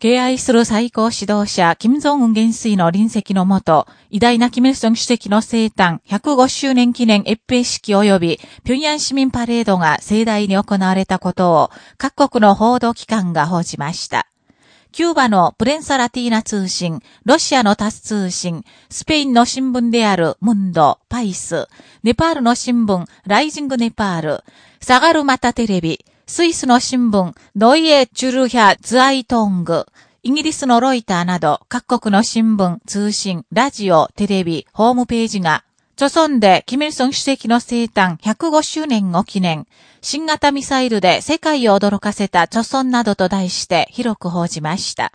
敬愛する最高指導者、金正恩元帥の臨席のもと、偉大なキム・ソン主席の生誕105周年記念閲兵式及び、平壌市民パレードが盛大に行われたことを、各国の報道機関が報じました。キューバのプレンサラティーナ通信、ロシアのタス通信、スペインの新聞であるムンド、パイス、ネパールの新聞、ライジングネパール、サガルマタテレビ、スイスの新聞、ノイエ・チュルヒャ・ズアイトング、イギリスのロイターなど各国の新聞、通信、ラジオ、テレビ、ホームページが、著村でキミルソン主席の生誕105周年を記念、新型ミサイルで世界を驚かせた著村などと題して広く報じました。